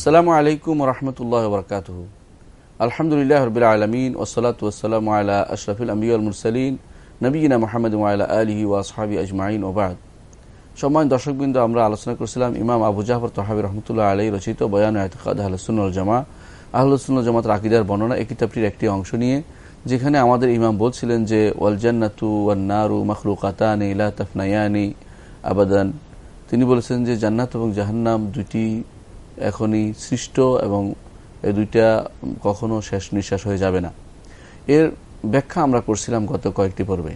আসসালামু আলাইকুম রহমতুল্লাহ বরকাত আলহামদুলিল্লাহ রবিল আলমিন ওসলাত ওসালাম আলা আশরফুল আম্বিউল মুরসালিন নবীনা মোহাম্মদ আল্লাহ আলহি ওয়াসহাবি আজমাইন ওবাদ সম্মান দর্শকবৃন্দ, আমরা আলোচনা করছিলাম ইমাম আবু জাফর তহাবি রহমতুল্লাহ আলী রচিত বয়ান আয়তকাদ আহলসুল জামা আহলসুল জামাত আকিদার বর্ণনা এই কিতাবটির একটি অংশ নিয়ে, যেখানে আমাদের ইমাম বলছিলেন যে, ওয়াল জান্নাতু ওয়ান্নারু মখলুকাতানি ইলা তফনায়ানি আবাদান। তিনি বলেছেন যে, জান্নাত এবং জাহান্নাম দুইটি এখনই সৃষ্ট এবং এই দুইটা কখনো শেষ নিঃশ্বাস হয়ে যাবে না। এর ব্যাখ্যা আমরা করছিলাম গত কয়েকটি পর্বে।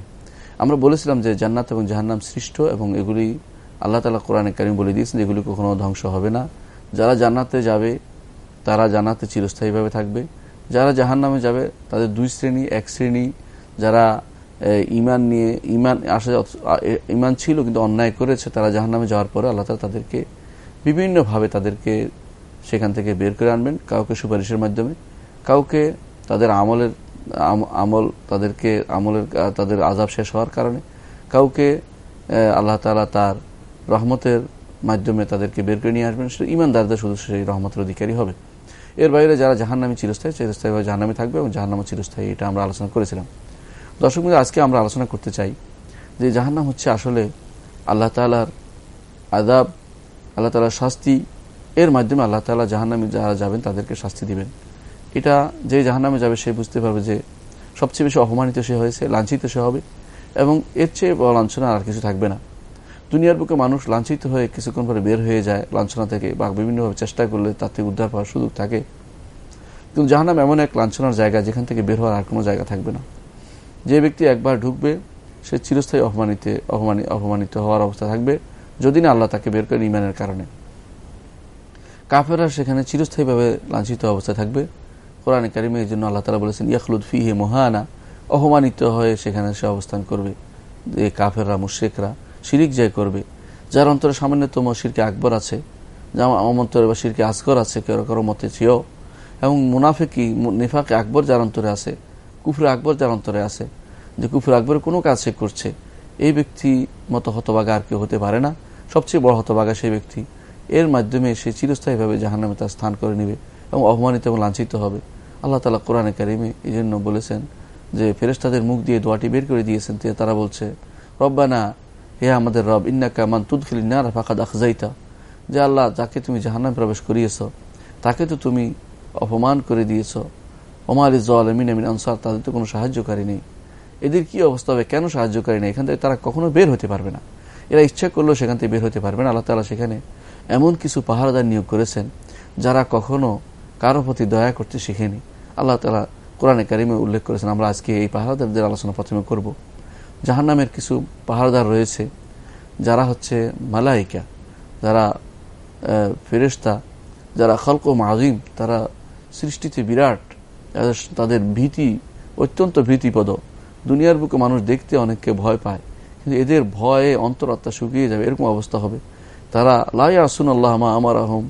আমরা বলেছিলাম যে জান্নাত এবং জাহান্নাম সৃষ্ট এবং এগুলি আল্লাহ তালা কোরআনে কারিম বলে দিয়েছেন এগুলি কখনো ধ্বংস হবে না। যারা জান্নাতে যাবে, তারা জান্নাতে চিরস্থায়ীভাবে থাকবে। যারা জাহান্নামে যাবে, তাদের দুই শ্রেণি, এক শ্রেণি। যারা ইমান নিয়ে ইমান আসা ইমান ছিল কিন্তু অন্যায় করেছে, তারা জাহান্নামে যাওয়ার পরে আল্লাহ তালা তাদেরকে বিভিন্নভাবে তাদেরকে সেখান থেকে বের করে আনবেন, কাউকে সুপারিশের মাধ্যমে, কাউকে তাদের আমলের আমল তাদেরকে আমলের তাদের আজাব শেষ হওয়ার কারণে, কাউকে আল্লাহ তালা তার রহমতের মাধ্যমে তাদেরকে বের করে নিয়ে আসবেন। সেটা ইমানদারদের শুধু সেই রহমতের অধিকারী হবে। এর বাইরে যারা জাহান্নামী চিরস্থায়ী চিরস্থায়ীভাবে জাহান্নামী থাকবে এবং জাহান্নামা চিরস্থায়ী, এটা আমরা আলোচনা করেছিলাম। দর্শক মিলে আজকে আমরা আলোচনা করতে চাই যে জাহান্নাম হচ্ছে আসলে আল্লাহ তালার আদাব আল্লাহ তালার শাস্তি এর মাধ্যমে আল্লাহ তালা জাহান্নামে যারা যাবেন তাদেরকে শাস্তি দিবেন। এটা যে জাহান্নামে যাবে সে বুঝতে পারবে যে সবচেয়ে বেশি অপমানিত সে হয়েছে, লাঞ্ছিত সে হবে এবং এর চেয়ে লাঞ্ছনা আর কিছু থাকবে না। দুনিয়ার বুকে মানুষ লাঞ্ছিত হয়ে কিছুক্ষণ পরে বের হয়ে যায়, লাঞ্ছনা থেকে বা বিভিন্নভাবে চেষ্টা করলে তার থেকে উদ্ধার পাওয়ার সুযোগ থাকে। কিন্তু জাহান্নাম এমন এক লাঞ্ছনার জায়গা যেখান থেকে বের হওয়ার আর কোনো জায়গা থাকবে না। যে ব্যক্তি একবার ঢুকবে, সে চিরস্থায়ী অপমানিত অপমানিত হওয়ার অবস্থা থাকবে। যদি না আল্লাহ তাকে বের করেন ইমানের কারণে। কাফেরা সেখানে চিরস্থায়ীভাবে লাঞ্ছিত অবস্থায় থাকবে। কোরআন কারিমে এই জন্য আল্লাহ তালা বলেছেন ইয়াকলুদ ফিহে মোহানা অপমানিত হয়ে সেখানে সে অবস্থান করবে। এই কাফেররা মুশেকরা শিরিক জয় করবে। যার অন্তরে সামান্যতম শিরকে আকবর আছে যেমন অন্তরে বা শিরকে আসগর আছে, কেউ কারও মতে চেয়েও। এবং মুনাফেকি, নিফাকে আকবর যার অন্তরে আছে, কুফরে আকবর যার অন্তরে আছে। যে কুফরে আকবর কোনো কাজ সে করছে, এই ব্যক্তি মতো হতবাগা আর কেউ হতে পারে না। সবচেয়ে বড় হতবাগা সেই ব্যক্তি। এর মাধ্যমে সে চিরস্থায়ীভাবে জাহান্নামে তার স্থান করে নেবে এবং অপমানিত এবং লাঞ্ছিত হবে। আল্লাহ তালা কোরআনে কারিমে এই জন্য বলেছেন যে ফেরেস্তাদের মুখ দিয়ে দোয়াটি বের করে দিয়েছেন তারা বলছে, রব্বানা, হে আমাদের রব ইন্না কামান তুদখিল ইন্নার ফাঁকাদ আখজাইতা। যে আল্লাহ, যাকে তুমি জাহান্নামে প্রবেশ করিয়েছ, তাকে তো তুমি অপমান করে দিয়েছ। ওমা আলী জমিন আমিন আনসার, তাদের তো কোনো সাহায্যকারী নেই। এদের কি অবস্থা হবে? কেন সাহায্যকারী নেই? এখান থেকে তারা কখনো বের হতে পারবে না। এরা ইচ্ছা করলেও সেখান থেকে বের হতে পারবে না আল্লাহ তালা সেখানে এমন কিছু পাহারাদার নিয়োগ করেছেন, যারা কখনো কারও প্রতি দয়া করতে শিখেনি। আল্লাহ তালা কোরআনে কারিমে উল্লেখ করেছেন, আমরা আজকে এই পাহারাদারদের আলোচনা প্রথমে করব। জাহান নামের কিছু পাহারাদার রয়েছে, যারা হচ্ছে মালাইকা, যারা ফেরেস্তা যারা খলক মাজিম তারা সৃষ্টিতে বিরাট, তাদের ভীতি অত্যন্ত ভীতিপদ। দুনিয়ার বুকে মানুষ দেখতে অনেককে ভয় পায়। কিন্তু এদের ভয়ে অন্তরাত্মা শুকিয়ে যাবে, এরকম অবস্থা হবে। তারা লাই আসুন আল্লাহ মা আমার আহম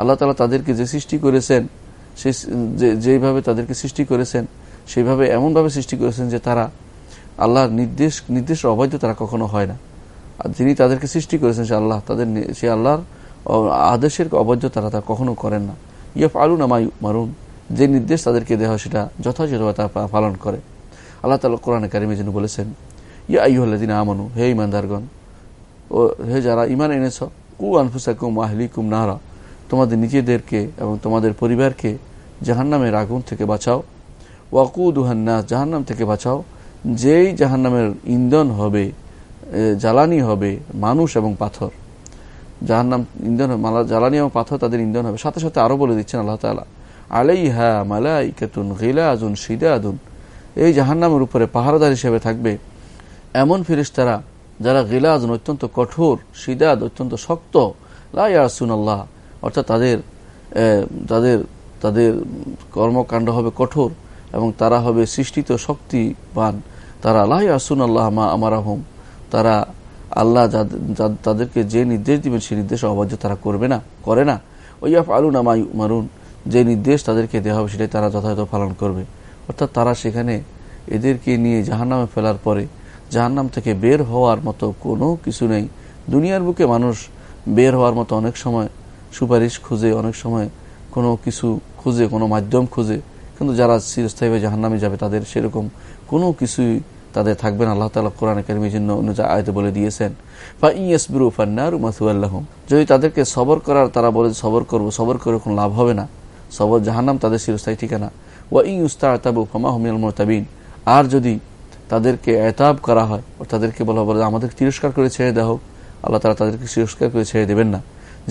আল্লাহ তালা তাদেরকে যে সৃষ্টি করেছেন, সে যেভাবে তাদেরকে সৃষ্টি করেছেন, সেইভাবে এমনভাবে সৃষ্টি করেছেন যে তারা আল্লাহর নির্দেশ নির্দেশের অবৈধ তারা কখনো হয় না। আর যিনি তাদেরকে সৃষ্টি করেছেন, সে আল্লাহ, তাদের সে আল্লাহর আদেশের অবৈধ তারা তা কখনো করেন না। ইয়ফ আলু নামাই মারুন যে নির্দেশ তাদেরকে দেওয়া সেটা যথাযথভাবে তারা পালন করে। আল্লাহ তালা কোরআনে কারিমে যেন বলেছেন ইয়া আইহল্লাদিন আমানু, হে ইমানদারগণ ও হে যারা ইমান এনেছ, কু আনফুসাকুম আহলিকুম নাহরা তোমাদের নিজেদেরকে এবং তোমাদের পরিবারকে জাহান্নামের আগুন থেকে বাঁচাও। ওয়াকুদুহান্না জাহান্নাম থেকে বাঁচাও। যেই জাহান্নামের ইন্ধন হবে জ্বালানি হবে মানুষ এবং পাথর। জাহান্নাম ইন্ধন জ্বালানি এবং পাথর তাদের ইন্ধন হবে। সাথে সাথে আরও বলে দিচ্ছেন আল্লাহ তালা আলাইহা মালাইকাতুন গিলাজুন সিদাদুন এই জাহান্নামের উপরে পাহারাদার হিসেবে থাকবে এমন ফিরিস্তারা যারা গিলাজুন অত্যন্ত কঠোর, সিদাদ অত্যন্ত শক্ত লাইয়াসুন আল্লাহ অর্থাৎ তাদের তাদের তাদের কর্মকাণ্ড হবে কঠোর এবং তারা হবে সৃষ্টিত শক্তিবান। তারা আল্লাহ আসুন আল্লাহ মা আমার আহম তারা আল্লাহ তাদেরকে যে নির্দেশ দিবেন সেই নির্দেশ অবাধ্য তারা করবে না, করে না। ওইয়াফ আলুন আমাই মারুন যে নির্দেশ তাদেরকে দেওয়া হবে সেটাই তারা যথাযথ পালন করবে। অর্থাৎ তারা সেখানে এদেরকে নিয়ে জাহান্নামে ফেলার পরে জাহান্নাম থেকে বের হওয়ার মতো কোনো কিছু নেই। দুনিয়ার বুকে মানুষ বের হওয়ার মতো অনেক সময় সুপারিশ খুঁজে, অনেক সময় কোনো কিছু খুঁজে, কোনো মাধ্যম খুঁজে। কিন্তু যারা চিরস্থায়ীভাবে জাহান্নামে যাবে, তাদের সেরকম কোনো কিছুই তাদের থাকবে না। আল্লাহ তালা কোরআন একাডেমির জন্য অনুযায়ী আয়তে বলে দিয়েছেন বা ইয়েসবিরু ফান্নার মাসুয়াল্লাহম যদি তাদেরকে সবর করার, তারা বলে সবর করব, সবর করে কোনো লাভ হবে না। সবর জাহান্নাম তাদের চিরস্থায়ী ঠিকানা। ওয়া ই উস্তা আতাবু ফমা হমিয়াল মোতাবিন আর যদি তাদেরকে এতাব করা হয়। তাদেরকে বলা বলে আমাদের তিরস্কার করে ছেড়ে দেওয়া হোক। আল্লাহ তারা তাদেরকে তিরস্কার করে ছেড়ে দেবেন না।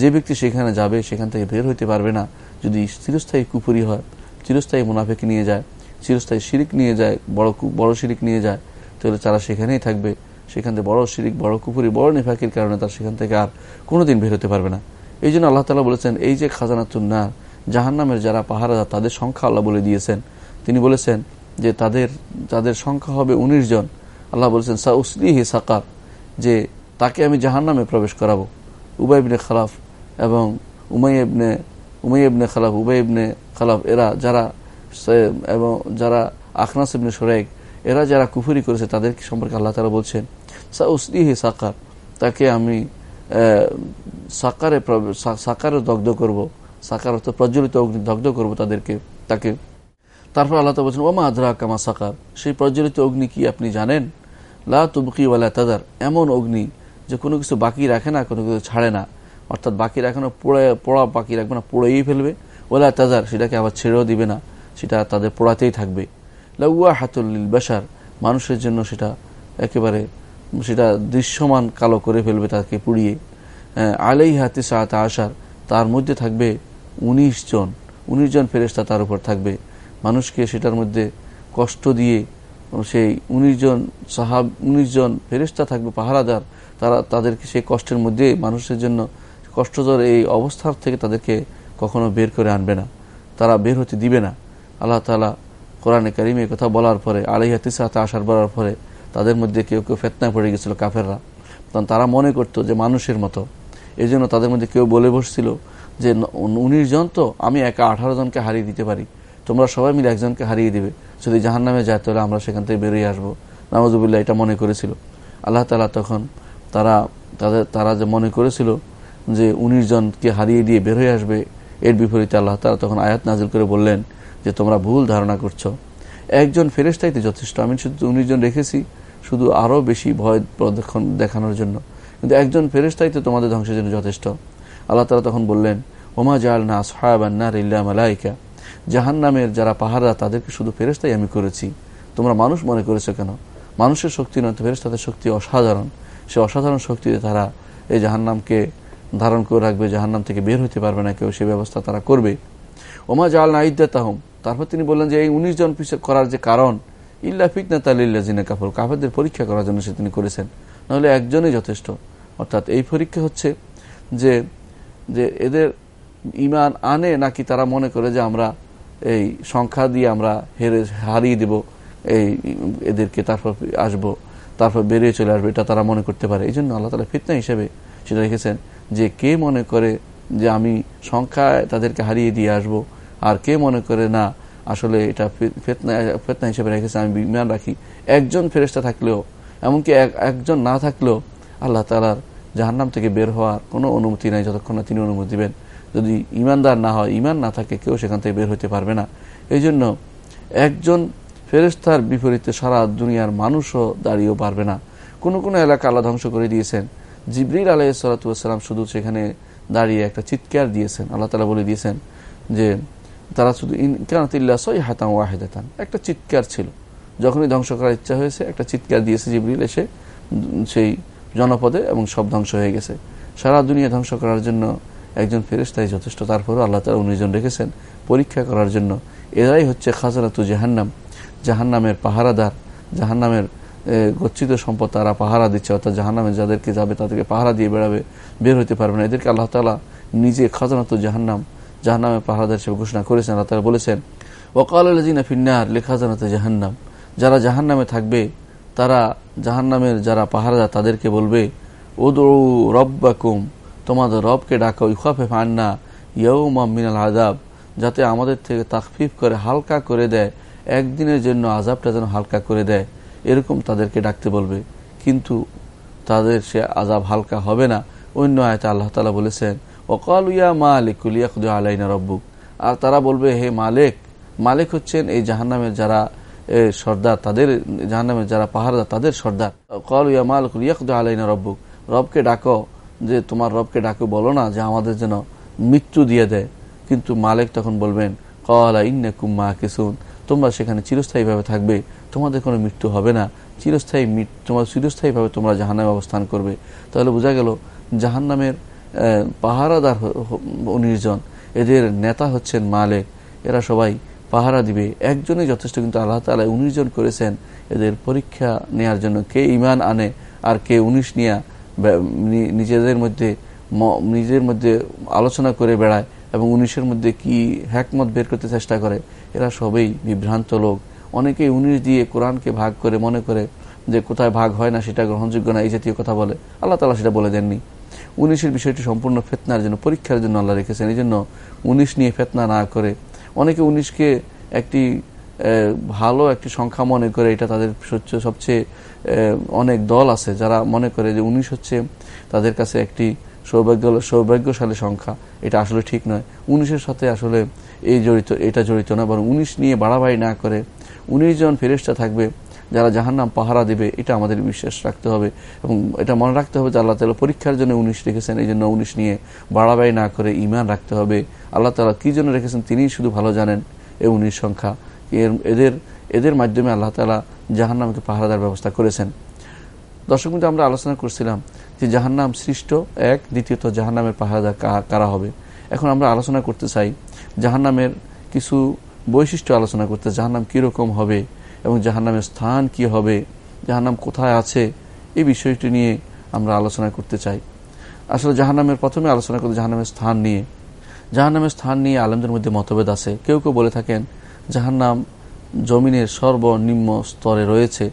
যে ব্যক্তি সেখানে যাবে, সেখান থেকে বের হইতে পারবে না। যদি চিরস্থায়ী কুপুরি হয়, চিরস্থায়ী মুনাফেক নিয়ে যায়, চিরস্থায়ী শিরিক নিয়ে যায়, বড় বড় শিরিক নিয়ে যায়, তাহলে তারা সেখানেই থাকবে। সেখান থেকে বড় শিরিক, বড় কুপুরি বড় নিফাকির কারণে তার সেখান থেকে আর কোনোদিন বের হতে পারবে না। এই জন্য আল্লাহ তালা বলেছেন, এই যে খাজানাতুন্নার জাহান নামের যারা পাহারা তাদের সংখ্যা আল্লাহ বলে দিয়েছেন। তিনি বলেছেন যে তাদের যাদের সংখ্যা হবে উনিশ জন। আল্লাহ বলেছেন সা উসলিহি সাকার যে তাকে আমি জাহান নামে প্রবেশ করাবো। উবাইবনে খালাফ এবং উমাইবনে উমাইবনে খালাফ উবাইবনে খালাফ, এরা যারা এবং যারা আখনাস ইবনে সোরাইক, এরা যারা কুফুরি করেছে তাদের সম্পর্কে আল্লাহ তারা বলছেন? সা উসলিহি সাকার তাকে আমি সাকারে সাকারে দগ্ধ করব। সাকার অর্থ প্রজ্বলিত অগ্নি দগ্ধ করব তাদেরকে, তাকে। তারপর আল্লাহ বলছেন ওমা আদরা কামা সাকার? সেই প্রজ্বলিত অগ্নি কি আপনি জানেন? লা তুবকি ওয়ালা তাদার। এমন অগ্নি যে কোনো কিছু বাকি রাখে না, কোনো কিছু ছাড়ে না। অর্থাৎ বাকি রাখে না পোড়া পোড়া বাকি রাখবে না, পোড়াই ফেলবে। ওলা তাজার সেটাকে আবার ছেড়েও দিবে না। সেটা তাদের পোড়াতেই থাকবে। লাউয়া হাতুল্লিল বাসার মানুষের জন্য সেটা একেবারে, সেটা দৃশ্যমান কালো করে ফেলবে তাকে পুড়িয়ে। আলাই হাতে সাহাতে আসার তার মধ্যে থাকবে ১৯ জন। ১৯ জন ফেরেস্তা তার উপর থাকবে। মানুষকে সেটার মধ্যে কষ্ট দিয়ে সেই ১৯ জন সাহাব ১৯ জন ফেরেস্তা থাকবে, পাহারাদার, তারা তাদেরকে সেই কষ্টের মধ্যে মানুষের জন্য কষ্টজর এই অবস্থার থেকে তাদেরকে কখনো বের করে আনবে না। তারা বের হতে দিবে না। আল্লাহ তালা কোরআনে কারিমে কথা বলার পরে আড়াইহা তিসাতে আসার বলার পরে তাদের মধ্যে কেউ কেউ ফেতনায় পড়ে গেছিল কাফেররা। তখন তারা মনে করতো যে মানুষের মতো। এই জন্য তাদের মধ্যে কেউ বলে বসছিল যে উনিশ জন তো আমি একা আঠারো জনকে হারিয়ে দিতে পারি। তোমরা সবাই মিলে একজনকে হারিয়ে দিবে। যদি জাহান নামে যায়, তাহলে আমরা সেখান থেকে বেরিয়ে আসব। নামাজুবুল্লাহ এটা মনে করেছিল। আল্লাহ তালা তখন তারা, তাদের, তারা যে মনে করেছিল যে উনিশ জনকে হারিয়ে দিয়ে বের হয়ে আসবে, এর বিপরীতে আল্লাহ তালা তখন আয়াত নাজিল করে বললেন যে, তোমরা ভুল ধারণা করছ। একজন ফেরেস্তাইতে যথেষ্ট। আমি শুধু উনিশ জন রেখেছি, শুধু আরও বেশি ভয় প্রদক্ষণ দেখানোর জন্য। কিন্তু একজন ফেরেস্তাইতে তোমাদের ধ্বংসের জন্য যথেষ্ট। আল্লাহ তালা তখন বললেন, ওমা জাল না সাহাবান্নার ইল্লা মালাইকা। জাহান নামের যারা পাহারা, তাদেরকে শুধু ফেরেস্তাই আমি করেছি। তোমরা মানুষ মনে করেছ কেন? মানুষের শক্তি নয় ফেরেস্তাদের শক্তি অসাধারণ। সে অসাধারণ শক্তিতে তারা এই জাহান্নামকে ধারণ করে রাখবে, জাহান্নাম থেকে বের হতে পারবে না, কেউ সে ব্যবস্থা তারা করবে। ওমা জাল না ইদ্দাতাহম। তারপর তিনি বললেন যে, এই উনিশ জন পিছিয়ে করার যে কারণ, ইল্লা ফিতনা তালিল্লা জিনা কাপড় কাফেরদের পরীক্ষা করার জন্য সে তিনি করেছেন। নাহলে একজনই যথেষ্ট। অর্থাৎ এই পরীক্ষা হচ্ছে যে যে এদের ইমান আনে নাকি তারা মনে করে যে আমরা এই সংখ্যা দিয়ে আমরা হেরে, হারিয়ে দেব, এই এদেরকে তারপর আসব, তারপর বেরিয়ে চলে আসবে, এটা তারা মনে করতে পারে। এই জন্য আল্লাহ তালা ফিতনা হিসেবে সেটা রেখেছেন যে কে মনে করে যে আমি সংখ্যায় তাদেরকে হারিয়ে দিয়ে আসব, আর কে মনে করে না, আসলে এটা ফেতনা ফেতনা হিসেবে রেখেছে আমি বিমান রাখি। একজন ফেরেস্তা থাকলেও, এমনকি একজন না থাকলেও আল্লাহ তালার জাহান্নাম থেকে বের হওয়ার কোনো অনুমতি নাই, যতক্ষণ না তিনি অনুমতি দিবেন। যদি ইমানদার না হয় ইমান না থাকে, কেউ সেখান থেকে বের হতে পারবে না। এই জন্য একজন ফেরেস্তার বিপরীতে সারা দুনিয়ার মানুষও দাঁড়িয়েও পারবে না। কোনো কোনো এলাকা আল্লাহ ধ্বংস করে দিয়েছেন। জিবরির আলাহ সালাতাম শুধু সেখানে দাঁড়িয়ে একটা চিৎকার দিয়েছেন, আল্লাহ তালা বলে দিয়েছেন যে, তারা শুধু ওয়াহেদাতান। একটা চিৎকার ছিল। যখনই ধ্বংস করার ইচ্ছা হয়েছে, একটা চিৎকার দিয়েছে জিবরিল এসে, সেই জনপদে এবং সব ধ্বংস হয়ে গেছে। সারা দুনিয়া ধ্বংস করার জন্য একজন ফেরেস্তাই যথেষ্ট। তারপরও আল্লাহ তালা উনিশজন রেখেছেন পরীক্ষা করার জন্য। এরাই হচ্ছে খাজানাতু জাহান্নাম। জাহান্নামের পাহারাদার, জাহান্নামের গচ্ছিত সম্পদ তারা পাহারা দিচ্ছে, অর্থাৎ জাহান্নামে যাদেরকে যাবে তাদেরকে পাহারা দিয়ে বেড়াবে, বের হতে পারবে না। এদেরকে আল্লাহ তালা নিজে খাজানাতু জাহান্নাম, জাহান্নামের পাহারাদার হিসেবে ঘোষণা করেছেন। আল্লাহ তালা বলেছেন ওকাল আলজিনা ফিন্নার লেখাজানাতে জাহান্নাম। যারা জাহান্নামে থাকবে, তারা জাহান্নামের যারা পাহারাদার তাদেরকে বলবে ও দৌ রব্বাকুম তোমাদের রবকে ডাকা ইফাফে ফান্না ইয়ৌমা মিনাল আজাব যাতে আমাদের থেকে তাকফিফ করে হালকা করে দেয়, একদিনের জন্য আজাবটা যেন হালকা করে দেয়। এরকম তাদেরকে ডাকতে বলবে। কিন্তু তাদের সে আজাব হালকা হবে না। অন্য আয়তা আল্লাহ তালা বলেছেন, ওকাল ইয়া মা আলিকুল ইয়াকুদ আলাইনা রব্বুক। আর তারা বলবে, হে মালিক মালিক হচ্ছেন এই জাহান্নামের যারা সর্দার, তাদের জাহান্নামের যারা পাহাড়দার তাদের সর্দার। কল ইয়া মালিক ইয়াকুদ আলাইনা রব্বুক। রবকে ডাকো যে তোমার রবকে ডাকে, বলো না যে আমাদের যেন মৃত্যু দিয়ে দেয়। কিন্তু মালিক তখন বলবেন, কলা ইন্নে কুম্মা কিসুন তোমরা সেখানে চিরস্থায়ীভাবে থাকবে, তোমাদের কোনো মৃত্যু হবে না। চিরস্থায়ী তোমার চিরস্থায়ীভাবে তোমরা জাহান্নামে অবস্থান করবে। তাহলে বোঝা গেল, জাহান্নামের পাহারাদার উনিশজন এদের নেতা হচ্ছেন মালেক। এরা সবাই পাহারা দিবে। একজনই যথেষ্ট, কিন্তু আল্লাহ তালা উনিশজন করেছেন। এদের পরীক্ষা নেয়ার জন্য কে ইমান আনে আর কে উনিশ নিয়া নিজেদের মধ্যে নিজের মধ্যে আলোচনা করে বেড়ায় এবং উনিশের মধ্যে কি হ্যাকমত বের করতে চেষ্টা করে, এরা সবেই বিভ্রান্ত লোক। অনেকেই উনিশ দিয়ে কোরআনকে ভাগ করে মনে করে যে কোথায় ভাগ হয় না সেটা গ্রহণযোগ্য না, এই জাতীয় কথা বলে। আল্লাহ তালা সেটা বলে দেননি। উনিশের বিষয়টি সম্পূর্ণ ফেতনার জন্য, পরীক্ষার জন্য আল্লাহ রেখেছেন। এই জন্য উনিশ নিয়ে ফেতনা না করে অনেকে উনিশকে একটি ভালো একটি সংখ্যা মনে করে এটা তাদের সবচেয়ে অনেক দল আছে যারা মনে করে যে উনিশ হচ্ছে তাদের কাছে একটি সৌভাগ্য, সৌভাগ্যশালী সংখ্যা। এটা আসলে ঠিক নয়। উনিশের সাথে আসলে এই জড়িত, এটা জড়িত না, বরং উনিশ নিয়ে বাড়াবাড়ি না করে উনিশ জন ফেরেস্তা থাকবে যারা জাহার নাম পাহারা দেবে, এটা আমাদের বিশ্বাস রাখতে হবে। এবং এটা মনে রাখতে হবে যে আল্লাহ তালা পরীক্ষার জন্য উনিশ রেখেছেন, এই জন্য উনিশ নিয়ে বাড়াবাড়ি না করে ইমান রাখতে হবে। আল্লাহ তালা কী জন্য রেখেছেন তিনিই শুধু ভালো জানেন এই উনিশ সংখ্যা। এদের এদের মাধ্যমে আল্লাহ তালা পাহারা দেওয়ার ব্যবস্থা করেছেন। দর্শক কিন্তু আমরা আলোচনা করছিলাম যে জাহান্নাম সৃষ্ট এক, দ্বিতীয়ত জাহান্নামের পাহারা কারা হবে? এখন আমরা আলোচনা করতে চাই জাহান্নামের কিছু বৈশিষ্ট্য আলোচনা করতে, জাহান্নাম কীরকম হবে এবং জাহান্নামের স্থান কি হবে, জাহান্নাম কোথায় আছে এই বিষয়টি নিয়ে আমরা আলোচনা করতে চাই। আসলে জাহান্নামের প্রথমে আলোচনা করতে জাহান্নামের স্থান নিয়ে। জাহান্নামের স্থান নিয়ে আলমদের মধ্যে মতভেদ আছে। কেউ কেউ বলে থাকেন জাহান্নাম জমিনের সর্বনিম্ন স্তরে রয়েছে।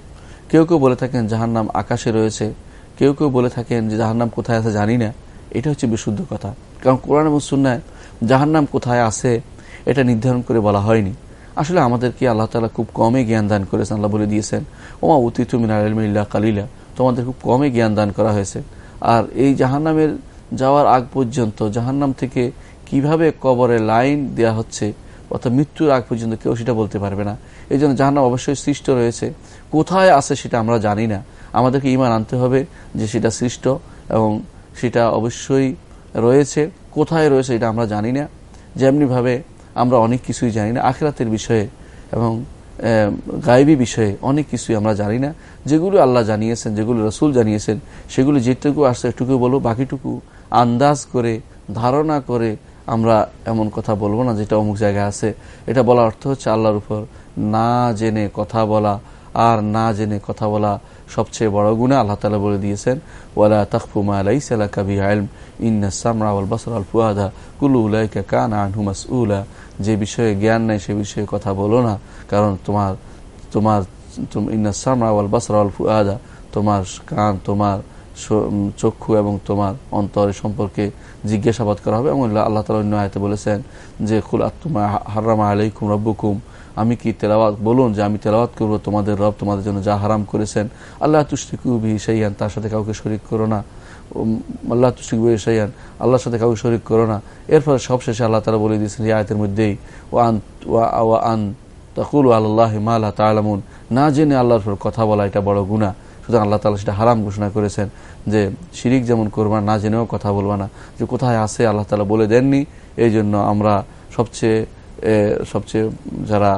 কেউ কেউ বলে থাকেন জাহান্নাম আকাশে রয়েছে। কেউ কেউ বলে থাকেন যে জাহান্নাম কোথায় আছে জানি না। এটা হচ্ছে বিশুদ্ধ কথা। কারণ কোরআন এবং সুন্নায় জাহান্নাম কোথায় আছে এটা নির্ধারণ করে বলা হয়নি। আসলে আমাদেরকে আল্লাহ তালা খুব কমে জ্ঞান দান করেছেন, আল্লাহ বলে দিয়েছেন, ওমা অতীত মিনাল্লাহ কালিলা। তোমাদের খুব কমে জ্ঞান দান করা হয়েছে। আর এই জাহান্নামের যাওয়ার আগ পর্যন্ত জাহান্নাম থেকে কীভাবে কবরে লাইন দেয়া হচ্ছে অর্থাৎ মৃত্যুর আগ পর্যন্ত কেউ সেটা বলতে পারবে না। এই জন্য জাহান্নাম অবশ্যই সৃষ্ট রয়েছে। কোথায় আছে সেটা আমরা জানি না। আমাদেরকে ইমান আনতে হবে যে সেটা সৃষ্ট এবং সেটা অবশ্যই রয়েছে। কোথায় রয়েছে এটা আমরা জানি না। যেমনিভাবে আমরা অনেক কিছুই জানি না। আখেরাতের বিষয়ে এবং গায়েবী বিষয়ে অনেক কিছুই আমরা জানি না। যেগুলো আল্লাহ জানিয়েছেন, যেগুলো রসুল জানিয়েছেন, সেগুলো যেটুকু আসছে একটুকু বলব। বাকিটুকু আন্দাজ করে, ধারণা করে আমরা এমন কথা বলব না যেটা অমুক জায়গায় আছে। এটা বলার অর্থ হচ্ছে আল্লাহর উপর না জেনে কথা বলা আর না জেনে কথা বলা সবচেয়ে বড় গুণে আল্লাহ তালা বলে দিয়েছেন, ওয়ালা তখফুমা আলাইসালা কাবি আলম ইন্নাসামরা বাসর আল ফুয়াদা, কুলু উলাইকা কান আনহু উলা যে বিষয়ে জ্ঞান নেই, সে বিষয়ে কথা বলো না, কারণ তোমার তোমার ইন্নাসামরা আল বাসর আল ফুয়াদা, তোমার কান, তোমার চক্ষু এবং তোমার অন্তরের সম্পর্কে জিজ্ঞাসাবাদ করা হবে এবং আল্লাহ তালা অন্য আয়তে বলেছেন যে খুল আত্মা হারামা আলাইকুম রব্বুকুম। আমি কি তেলাওয়াত, বলুন যে, আমি তেলাওয়াত করব তোমাদের রব তোমাদের জন্য যা হারাম করেছেন। আল্লাহ তুষ্টিকু বি সাইয়ান তার সাথে কাউকে শরিক করো না। আল্লাহ তুষ্টিক বি সাইয়ান আল্লাহর সাথে কাউকে শরিক করো না। এরপর সবশেষে আল্লাহ তালা বলে দিয়েছেন এই আয়তের মধ্যেই ও আন, ওয়া আন, তকুল আল্লাহ মাল্লাহ তালামুন না জেনে আল্লাহর কথা বলা এটা বড় গুণা সুতরাং আল্লাহ তালা সেটা হারাম ঘোষণা করেছেন যে শিরিক যেমন করবা না জেনেও কথা বলবা না। যে কোথায় আছে আল্লাহ তালা বলে দেননি এই জন্য আমরা সবচেয়ে সবচেয়ে যারা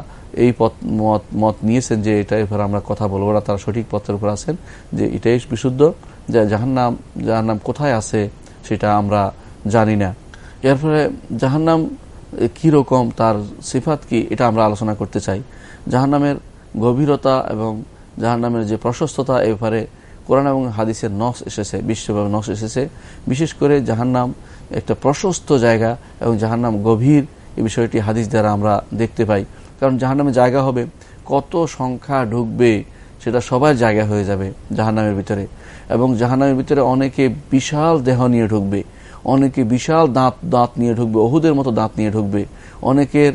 এই পথ, মত মত নিয়েছেন যে এটা এবার আমরা কথা বলব না, তারা সঠিক পথের উপর আছেন, যে এটাই বিশুদ্ধ, যে জাহান্নাম জাহান্নাম কোথায় আছে সেটা আমরা জানি না। এরপরে জাহান্নাম কীরকম তার সিফাত কি, এটা আমরা আলোচনা করতে চাই। জাহান্নামের গভীরতা এবং জাহান্নামের যে প্রশস্ততা এবারে কোরআন এবং হাদিসের নস এসেছে বিশ্বভাবে নস এসেছে। বিশেষ করে জাহান্নাম একটা প্রশস্ত জায়গা এবং জাহান্নাম গভীর এই বিষয়টি হাদিস দ্বারা আমরা দেখতে পাই। কারণ জাহান্নামের জায়গা হবে, কত সংখ্যা ঢুকবে সেটা সবার জায়গা হয়ে যাবে জাহান্নামের ভিতরে। এবং জাহান্নামের ভিতরে অনেকে বিশাল দেহ নিয়ে ঢুকবে, অনেকে বিশাল দাঁত দাঁত নিয়ে ঢুকবে, অহুদের মতো দাঁত নিয়ে ঢুকবে। অনেকের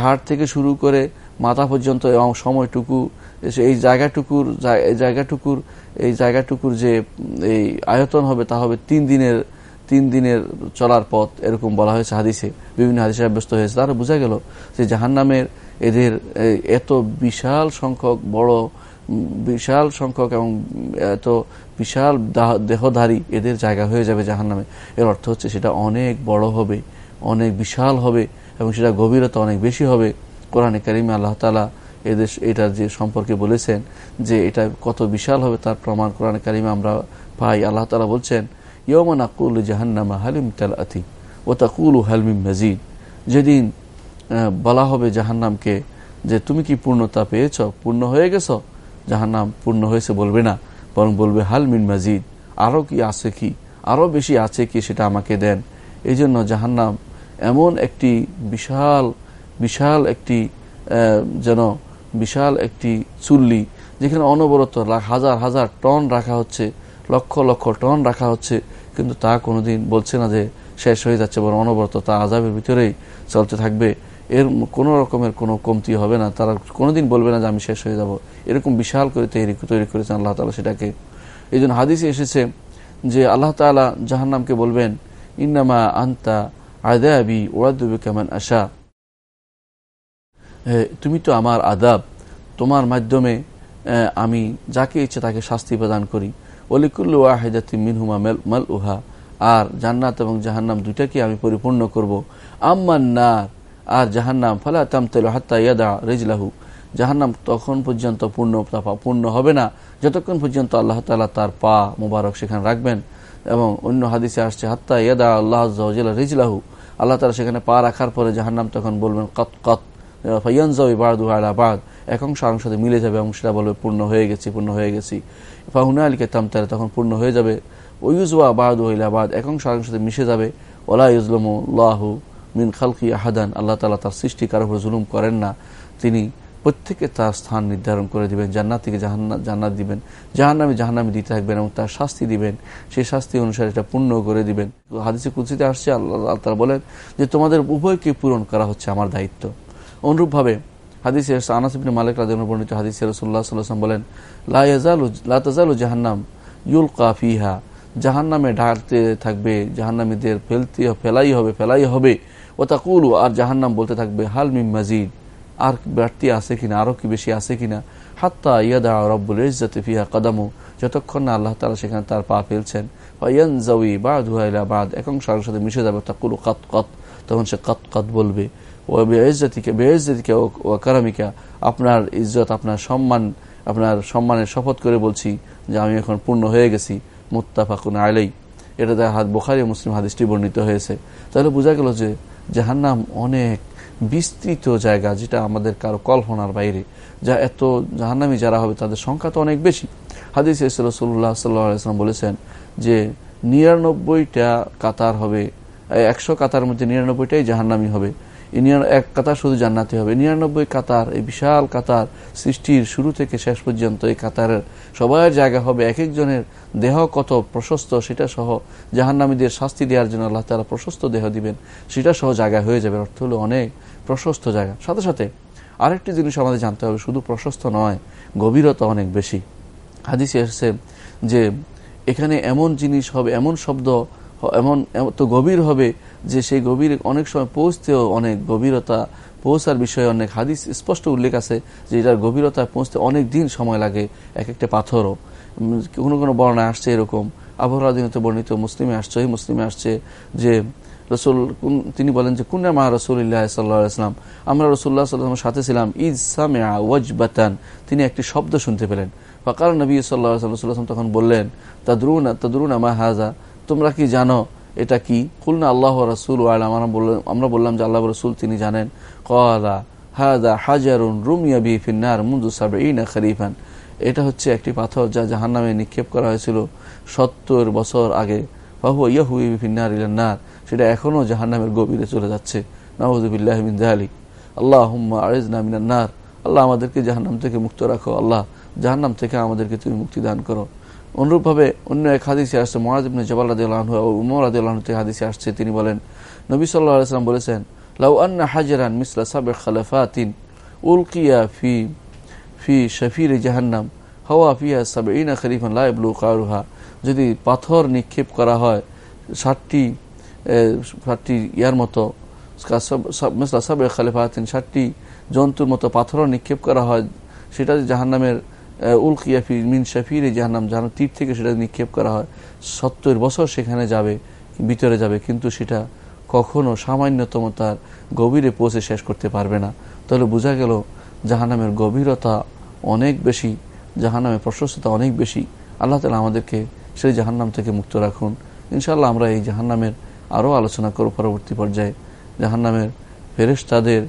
ঘাট থেকে শুরু করে মাথা পর্যন্ত সময়টুকু এই জায়গাটুকুর এই জায়গাটুকুর এই জায়গাটুকুর যে এই আয়তন হবে, তা হবে তিন দিনের তিন দিনের চলার পথ, এরকম বলা হয়েছে হাদিসে। বিভিন্ন হাদিসে ব্যস্ত হয়েছে। তারা বোঝা গেল যে জাহান্নামের এদের এত বিশাল সংখ্যক বড়, বিশাল সংখ্যক এবং এত বিশাল দেহধারী এদের জায়গা হয়ে যাবে জাহান্নামে। এর অর্থ হচ্ছে সেটা অনেক বড় হবে, অনেক বিশাল হবে এবং সেটা গভীরতা অনেক বেশি হবে। কোরআনে কারিমে আল্লাহ তালা এদের এটার যে সম্পর্কে বলেছেন যে এটা কত বিশাল হবে তার প্রমাণ কোরআনে কারিমে আমরা পাই। আল্লাহ তালা বলছেন ইয়মান আকুল জাহান্নামা হালিম তাল আতি ও তাকুল হালমিম মজিদ। যেদিন বলা হবে জাহান্নামকে যে তুমি কি পূর্ণতা পেয়েছ, পূর্ণ হয়ে গেছ? জাহান্নাম পূর্ণ হয়েছে বলবে না, বরং বলবে হালমিন মাজিদ আরও কি আছে কি? আরও বেশি আছে কি সেটা আমাকে দেন। এই জন্য জাহান্নাম এমন একটি বিশাল বিশাল একটি যেন বিশাল একটি চুল্লি, যেখানে অনবরত হাজার হাজার টন রাখা হচ্ছে, লক্ষ লক্ষ টন রাখা হচ্ছে, কিন্তু তা কোনোদিন বলছে না যে শেষ হয়ে যাচ্ছে, বরং অনবরত তা আজাবের ভিতরেই চলতে থাকবে। এর কোনো রকমের কোনো কমতি হবে না। তারা কোনোদিন বলবে না যে আমি শেষ হয়ে যাব। এরকম বিশাল করে তৈরি তৈরি করেছেন আল্লাহ তালা সেটাকে। এই জন্য হাদিসে এসেছে যে আল্লাহ তালা জাহান্নামকে বলবেন, ইন্নামা আন্তা আদাবি ওয়াদুবি কেমন আশা। তুমি তো আমার আদাব। তোমার মাধ্যমে আমি যাকে ইচ্ছে তাকে শাস্তি প্রদান করি। অলিকুল্লু ওয়াহেদাতি মিনহুমা মাল উহা আর জান্নাত এবং জাহান্নাম দুইটাকে আমি পরিপূর্ণ করব। আম্মান আম্মান্নার আর জাহান্নাম, ফালা তামতেল হাত্তা ইয়াদা রেজলাহু। জাহান্নাম তখন পর্যন্ত পূর্ণ পূর্ণ হবে না। যতক্ষণ পর্যন্ত আল্লাহ তালা তার পা মুবারক সেখানে রাখবেন। এবং অন্য হাদিসে আসছে, হাত্তা ইয়াদা আল্লাহ রিজলাহু। আল্লাহ তালা সেখানে পা রাখার পরে জাহান্নাম তখন বলবেন, কত কত। ফাইয়ানজাউই বাদু আলা বাদ এক অংশ আর মিলে যাবে এবং সেটা বলবে পূর্ণ হয়ে গেছি, পূর্ণ হয়ে গেছি। ফাহুনা আলীকে তামতারে তখন পূর্ণ হয়ে যাবে। ওয়ুজওয়া বাদু বাদ এক অংশ আর সাথে মিশে যাবে। ওলা ইউজলমুল্লাহু মিন খালকি আহাদান, আল্লাহ তালা তার সৃষ্টি কারও উপর জুলুম করেন না। তিনি প্রত্যেকে তার স্থান নির্ধারণ করে দিবেন, জান্নাত থেকে জান্নাত দিবেন। জাহান্নামে জাহান্নামে দিতে থাকবেন এবং তার শাস্তি দিবেন। সেই শাস্তি অনুসারে এটা পূর্ণ করে দিবেন। হাদিসে কুচিতে আসছে, আল্লাহ তারা বলেন যে, তোমাদের উভয়কে পূরণ করা হচ্ছে আমার দায়িত্ব। অনুরূপভাবে হাদিসে আনাসিবিন মালিক রাজন বর্ণিত হাদিসে রসুল্লাহ সাল্লাম বলেন লাতাজালু জাহান্নাম ইউল কাফিহা জাহান্নামে ঢালতে থাকবে, জাহান্নামীদের ফেলতে, ফেলাই হবে ফেলাই হবে। ও তাকুলু, আর জাহান্নাম বলতে থাকবে, হাল মিম মাজিদ। আর বাড়তি আছে কিনা, আরও কি বেশি আছে কিনা? হাত্তা ইয়াদা রব্বুল ইজ্জতে ফিহা কদামু। যতক্ষণ না আল্লাহ তালা সেখানে তার পা ফেলছেন। ইয়ান জাউই বা ধুয়াইলা বাদ। একাংশ সার সাথে মিশে যাবে, তাকুলু কত কত। তখন সে কত কত বলবে। ও ও আপনার ইজ্জত, আপনার সম্মান, আপনার সম্মানের শপথ করে বলছি যে আমি এখন পূর্ণ হয়ে গেছি। মুত্তাফাকুন আলাই এটা তার হাত বোখারি মুসলিম হাদিসটি বর্ণিত হয়েছে। তাহলে বোঝা গেল যে জাহান্নাম অনেক বিস্তৃত জায়গা যেটা আমাদের কারও কল্পনার বাইরে। যা এত জাহান্নামি যারা হবে তাদের সংখ্যা তো অনেক বেশি। হাদিস রসুল্লাহ সাল্লাম বলেছেন যে নিরানব্বইটা কাতার হবে একশো কাতার মধ্যে নিরানব্বইটাই জাহান্নামি হবে। এক কাতার শুধু জান্নাতি হবে। নিরানব্বই কাতার, এই বিশাল কাতার সৃষ্টির শুরু থেকে শেষ পর্যন্ত এই কাতারের সবার জায়গা হবে। এক একজনের দেহ কত প্রশস্ত সেটা সহ জাহান্নামীদের শাস্তি দেওয়ার জন্য আল্লাহ তালা প্রশস্ত দেহ দিবেন। সেটা সহ জায়গা হয়ে যাবে। অর্থ হলো অনেক প্রশস্ত জায়গা। সাথে সাথে আরেকটি জিনিস আমাদের জানতে হবে, শুধু প্রশস্ত নয়, গভীরতা অনেক বেশি। হাদিসে এসেছে যে এখানে এমন জিনিস হবে, এমন শব্দ এমন তো গভীর হবে যে সেই গভীর অনেক সময় পৌঁছতেও অনেক গভীরতা, পৌঁছার বিষয়ে অনেক হাদিস স্পষ্ট উল্লেখ আছে যে এটার গভীরতায় পৌঁছতে অনেক দিন সময় লাগে এক একটা পাথরও কোনো কোনো বর্ণায় আসছে এরকম। আবহাওয়াদিনত বর্ণিত মুসলিমে আসছে মুসলিমে আসছে যে রসুল তিনি বলেন যে, কুন্না মা রসুল্লাহ সাল্লাম। আমরা রসুল্লাহ সাল্লামের সাথে ছিলাম। ইজ সামিয়া ওয়াজবাতান। তিনি একটি শব্দ শুনতে পেলেন। ফকাল নবী সাল্লাহ সাল্লাম তখন বললেন, তাদরুনা তাদরুনা মা হাজা তোমরা কি জানো এটা কি? কুলনা আল্লাহ রসুল আমরা বললাম যে আল্লাহ রসুল তিনি জানেন। কলা হাদা হাজারুন রুমিয়া বি ফিন্নার মুন্দু সাবিনা খরিফান এটা হচ্ছে একটি পাথর যা জাহান নামে নিক্ষেপ করা হয়েছিল সত্তর বছর আগে। বাহু ইয়াহু ফিন্নার ইলান্নার সেটা এখনও জাহান নামের গভীরে চলে যাচ্ছে। নওয়াজবিল্লাহমিন আলী আল্লাহ আরেজনা মিনান্নার। আল্লাহ আমাদেরকে জাহান্নাম থেকে মুক্ত রাখো, আল্লাহ। জাহান্নাম থেকে আমাদেরকে তুমি মুক্তি দান করো। অনুরূপভাবে অন্য এক হাদিসে আসছে মহাজিবনে জবাল রাদিউল্লাহ উমর রাদিউল্লাহ থেকে হাদিসে আসছে, তিনি বলেন, নবী সাল্লাহ আলাইসলাম বলেছেন, লাউ আন্না হাজারান মিসলা সাবে খালাফাতিন উলকিয়া ফি ফি শফির জাহান্নাম, হাওয়া ফিয়া সাবে ইনা খরিফান লাইবলু কারুহা। যদি পাথর নিক্ষেপ করা হয়, ষাটটি ষাটটি ইয়ার মতো মিসলা সাবে খালেফাতিন ষাটটি জন্তুর মতো পাথরও নিক্ষেপ করা হয়, সেটা জাহান্নামের উল কিয়াফি মিন শাফির জাহান্নাম জাহান্ন তীর থেকে সেটা নিক্ষেপ করা হয়। সত্তর বছর সেখানে যাবে, ভিতরে যাবে, কিন্তু সেটা কখনো সামান্যতম তার গভীরে পৌঁছে শেষ করতে পারবে না। তাহলে বোঝা গেল জাহান্নামের গভীরতা অনেক বেশি, জাহান্নামের প্রশস্ততা অনেক বেশি। আল্লাহ তালা আমাদেরকে সেই জাহান্নাম থেকে মুক্ত রাখুন। ইনশাল্লাহ আমরা এই জাহান্নামের আরও আলোচনা করব পরবর্তী পর্যায়ে। জাহান্নামের ফেরেশতাদের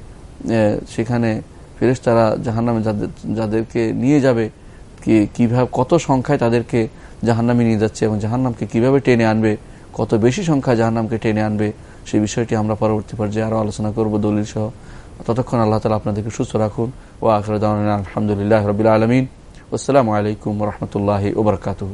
সেখানে ফেরেশতারা জাহান্নামে যাদের যাদেরকে নিয়ে যাবে কি কীভাবে, কত সংখ্যায় তাদেরকে জাহান্নামে নিয়ে যাচ্ছে এবং জাহান্নামকে কীভাবে টেনে আনবে, কত বেশি সংখ্যা জাহান্নামকে টেনে আনবে সেই বিষয়টি আমরা পরবর্তী পর্যায়ে আরও আলোচনা করব দলিল সহ। ততক্ষণ আল্লাহ তালা আপনাদেরকে সুস্থ রাখুন। ও আখরদান আলহামদুলিল্লাহ রবিল আলমিন। আসসালামু আলাইকুম রহমতুল্লাহ ওবরকাতু